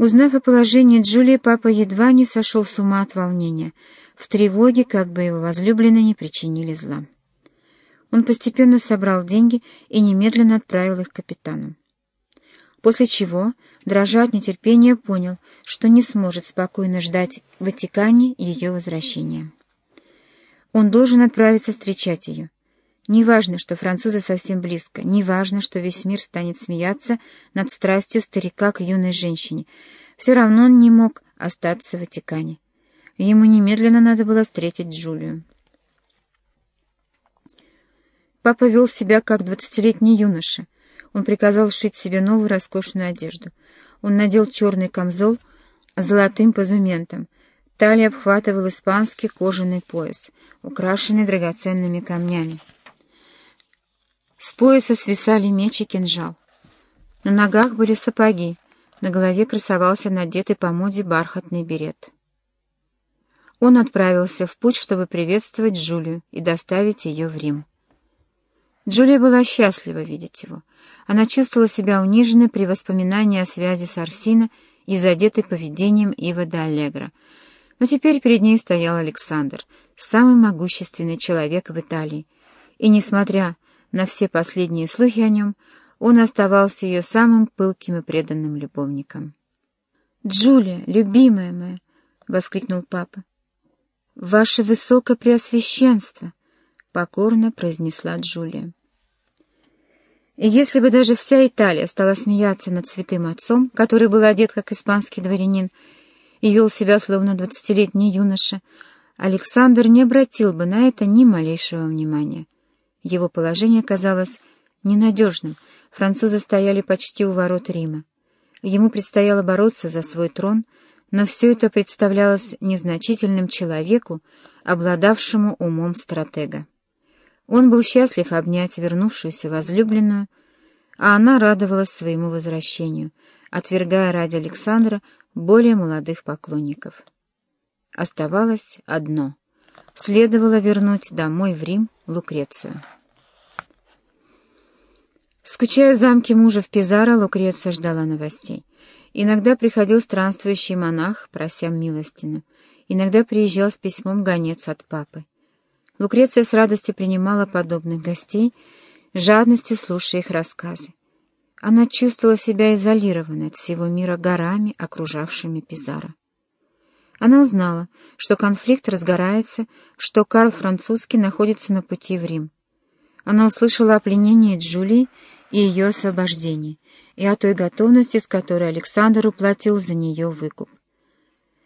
Узнав о положении Джулии, папа едва не сошел с ума от волнения, в тревоге, как бы его возлюбленные не причинили зла. Он постепенно собрал деньги и немедленно отправил их капитану. После чего, дрожа от нетерпения, понял, что не сможет спокойно ждать в Ватикане ее возвращения. Он должен отправиться встречать ее. Неважно, что французы совсем близко, неважно, что весь мир станет смеяться над страстью старика к юной женщине. Все равно он не мог остаться в Ватикане. Ему немедленно надо было встретить Джулию. Папа вел себя как двадцатилетний юноша. Он приказал сшить себе новую роскошную одежду. Он надел черный камзол с золотым позументом. Талия обхватывал испанский кожаный пояс, украшенный драгоценными камнями. С пояса свисали меч и кинжал. На ногах были сапоги, на голове красовался надетый по моде бархатный берет. Он отправился в путь, чтобы приветствовать Джулию и доставить ее в Рим. Джулия была счастлива видеть его. Она чувствовала себя униженной при воспоминании о связи с Арсино и задетой поведением Ива де Аллегро. Но теперь перед ней стоял Александр, самый могущественный человек в Италии. И, несмотря на все последние слухи о нем, он оставался ее самым пылким и преданным любовником. «Джулия, любимая моя!» — воскликнул папа. «Ваше Высокопреосвященство!» — покорно произнесла Джулия. И если бы даже вся Италия стала смеяться над святым отцом, который был одет как испанский дворянин и вел себя словно двадцатилетний юноша, Александр не обратил бы на это ни малейшего внимания. Его положение казалось ненадежным, французы стояли почти у ворот Рима. Ему предстояло бороться за свой трон, но все это представлялось незначительным человеку, обладавшему умом стратега. Он был счастлив обнять вернувшуюся возлюбленную, а она радовалась своему возвращению, отвергая ради Александра более молодых поклонников. Оставалось одно — следовало вернуть домой в Рим Лукрецию. Скучая в замке мужа в Пизаро, Лукреция ждала новостей. Иногда приходил странствующий монах, прося милостину. Иногда приезжал с письмом гонец от папы. Лукреция с радостью принимала подобных гостей, жадностью слушая их рассказы. Она чувствовала себя изолированной от всего мира горами, окружавшими Пизаро. Она узнала, что конфликт разгорается, что Карл Французский находится на пути в Рим. Она услышала о пленении Джулии и ее освобождении, и о той готовности, с которой Александр уплатил за нее выкуп.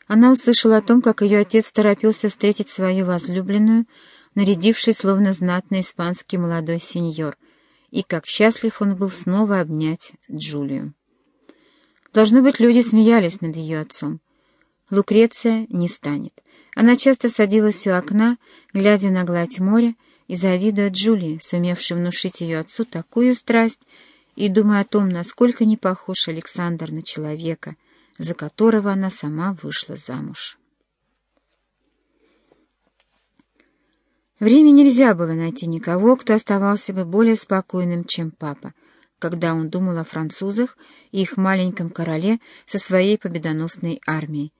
Она услышала о том, как ее отец торопился встретить свою возлюбленную, нарядившись словно знатный испанский молодой сеньор, и как счастлив он был снова обнять Джулию. Должно быть, люди смеялись над ее отцом. Лукреция не станет. Она часто садилась у окна, глядя на гладь моря, и завидуя Джулии, сумевшей внушить ее отцу такую страсть, и думая о том, насколько не похож Александр на человека, за которого она сама вышла замуж. В Риме нельзя было найти никого, кто оставался бы более спокойным, чем папа, когда он думал о французах и их маленьком короле со своей победоносной армией,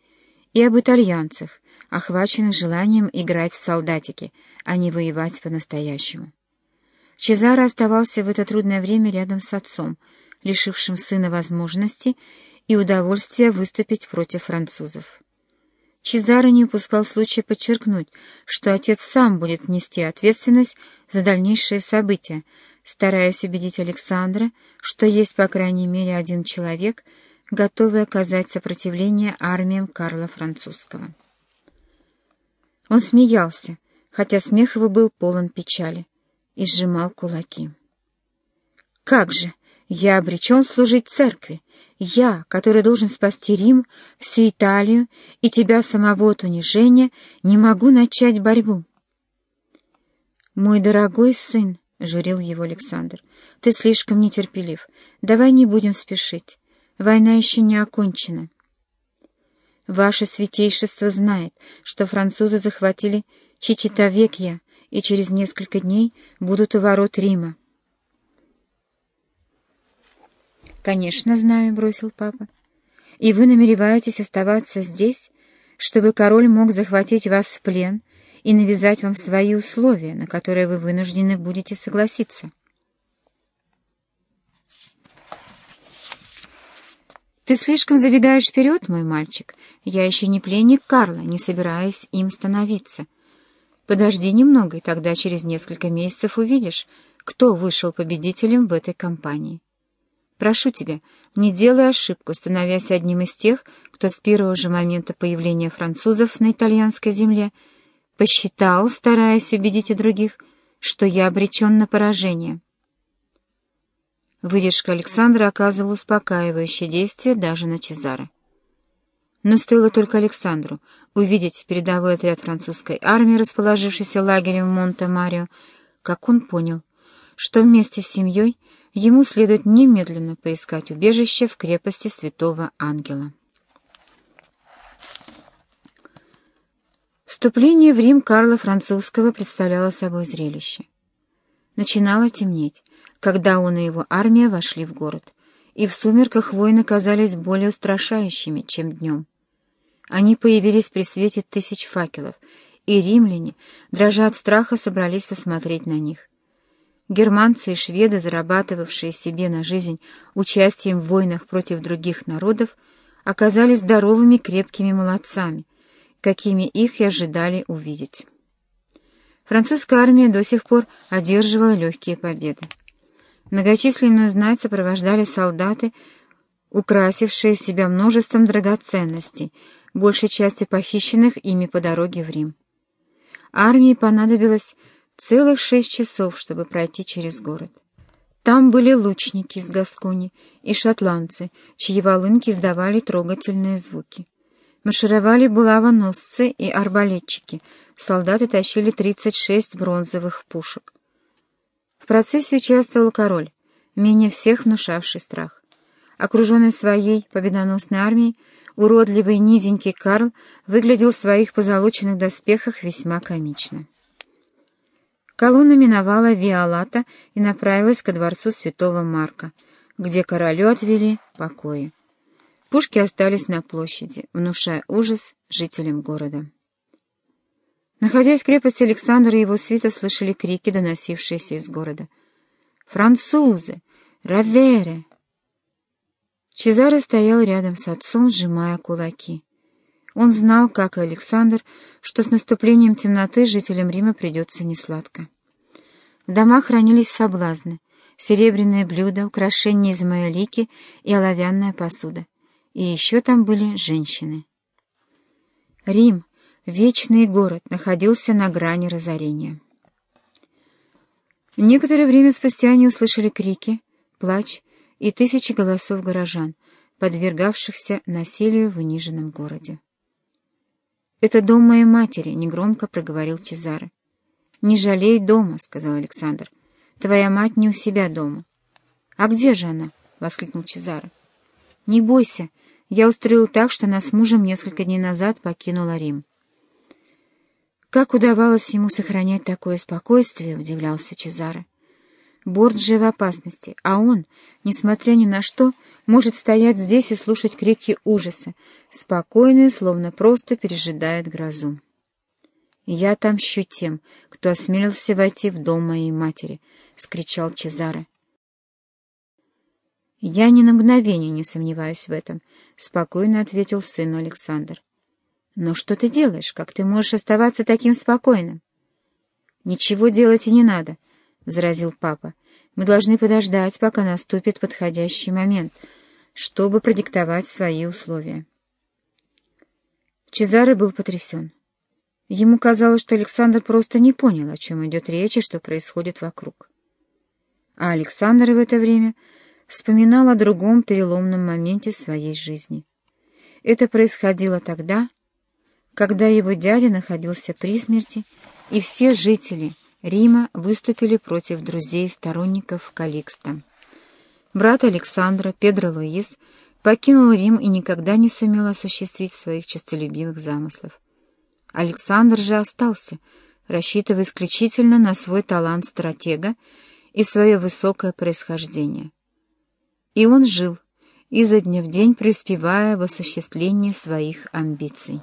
и об итальянцах, охваченных желанием играть в солдатики, а не воевать по-настоящему. Чезаро оставался в это трудное время рядом с отцом, лишившим сына возможности и удовольствия выступить против французов. Чезаро не упускал случая подчеркнуть, что отец сам будет нести ответственность за дальнейшие события, стараясь убедить Александра, что есть по крайней мере один человек — готовый оказать сопротивление армиям Карла Французского. Он смеялся, хотя смех его был полон печали, и сжимал кулаки. «Как же! Я обречен служить церкви! Я, который должен спасти Рим, всю Италию и тебя самого от унижения, не могу начать борьбу!» «Мой дорогой сын!» — журил его Александр. «Ты слишком нетерпелив. Давай не будем спешить. Война еще не окончена. Ваше святейшество знает, что французы захватили Чичитавекья и через несколько дней будут у ворот Рима. «Конечно, знаю», — бросил папа. И вы намереваетесь оставаться здесь, чтобы король мог захватить вас в плен и навязать вам свои условия, на которые вы вынуждены будете согласиться. Ты слишком забегаешь вперед, мой мальчик. Я еще не пленник Карла, не собираюсь им становиться. Подожди немного, и тогда через несколько месяцев увидишь, кто вышел победителем в этой кампании. Прошу тебя, не делай ошибку, становясь одним из тех, кто с первого же момента появления французов на итальянской земле посчитал, стараясь убедить и других, что я обречен на поражение. Выдержка Александра оказывала успокаивающее действие даже на Чезаре. Но стоило только Александру увидеть передовой отряд французской армии, расположившийся лагерем в Монте-Марио, как он понял, что вместе с семьей ему следует немедленно поискать убежище в крепости святого ангела. Вступление в Рим Карла Французского представляло собой зрелище. Начинало темнеть, когда он и его армия вошли в город, и в сумерках воины казались более устрашающими, чем днем. Они появились при свете тысяч факелов, и римляне, дрожа от страха, собрались посмотреть на них. Германцы и шведы, зарабатывавшие себе на жизнь участием в войнах против других народов, оказались здоровыми крепкими молодцами, какими их и ожидали увидеть. Французская армия до сих пор одерживала легкие победы. Многочисленную знать сопровождали солдаты, украсившие себя множеством драгоценностей, большей частью похищенных ими по дороге в Рим. Армии понадобилось Целых шесть часов, чтобы пройти через город. Там были лучники из Гаскони и шотландцы, чьи волынки издавали трогательные звуки. Маршировали булавоносцы и арбалетчики, солдаты тащили 36 бронзовых пушек. В процессе участвовал король, менее всех внушавший страх. Окруженный своей победоносной армией, уродливый низенький Карл выглядел в своих позолоченных доспехах весьма комично. Колонна миновала Виолата и направилась ко дворцу святого Марка, где королю отвели покои. Пушки остались на площади, внушая ужас жителям города. Находясь в крепости, Александр и его свита слышали крики, доносившиеся из города. «Французы! Равере!» Чезаро стоял рядом с отцом, сжимая кулаки. Он знал, как и Александр, что с наступлением темноты жителям Рима придется несладко. В домах хранились соблазны, серебряные блюда, украшения из маялики и оловянная посуда. И еще там были женщины. Рим, вечный город, находился на грани разорения. Некоторое время спустя они услышали крики, плач и тысячи голосов горожан, подвергавшихся насилию в униженном городе. «Это дом моей матери», — негромко проговорил Чезаре. «Не жалей дома», — сказал Александр. «Твоя мать не у себя дома». «А где же она?» — воскликнул Чезаре. «Не бойся, я устроил так, что она с мужем несколько дней назад покинула Рим». Как удавалось ему сохранять такое спокойствие, удивлялся Чезаре. Борджи в опасности, а он, несмотря ни на что, может стоять здесь и слушать крики ужаса, спокойно, словно просто пережидает грозу. «Я отомщу тем, кто осмелился войти в дом моей матери», — скричал Чезаре. «Я ни на мгновение не сомневаюсь в этом», — спокойно ответил сыну Александр. «Но что ты делаешь? Как ты можешь оставаться таким спокойным?» «Ничего делать и не надо», — возразил папа. «Мы должны подождать, пока наступит подходящий момент, чтобы продиктовать свои условия». Чезаре был потрясен. Ему казалось, что Александр просто не понял, о чем идет речь и что происходит вокруг. А Александр в это время вспоминал о другом переломном моменте своей жизни. Это происходило тогда, когда его дядя находился при смерти, и все жители — Рима выступили против друзей и сторонников Каликста. Брат Александра, Педро Луис, покинул Рим и никогда не сумел осуществить своих честолюбивых замыслов. Александр же остался, рассчитывая исключительно на свой талант стратега и свое высокое происхождение. И он жил, изо дня в день преуспевая в осуществлении своих амбиций.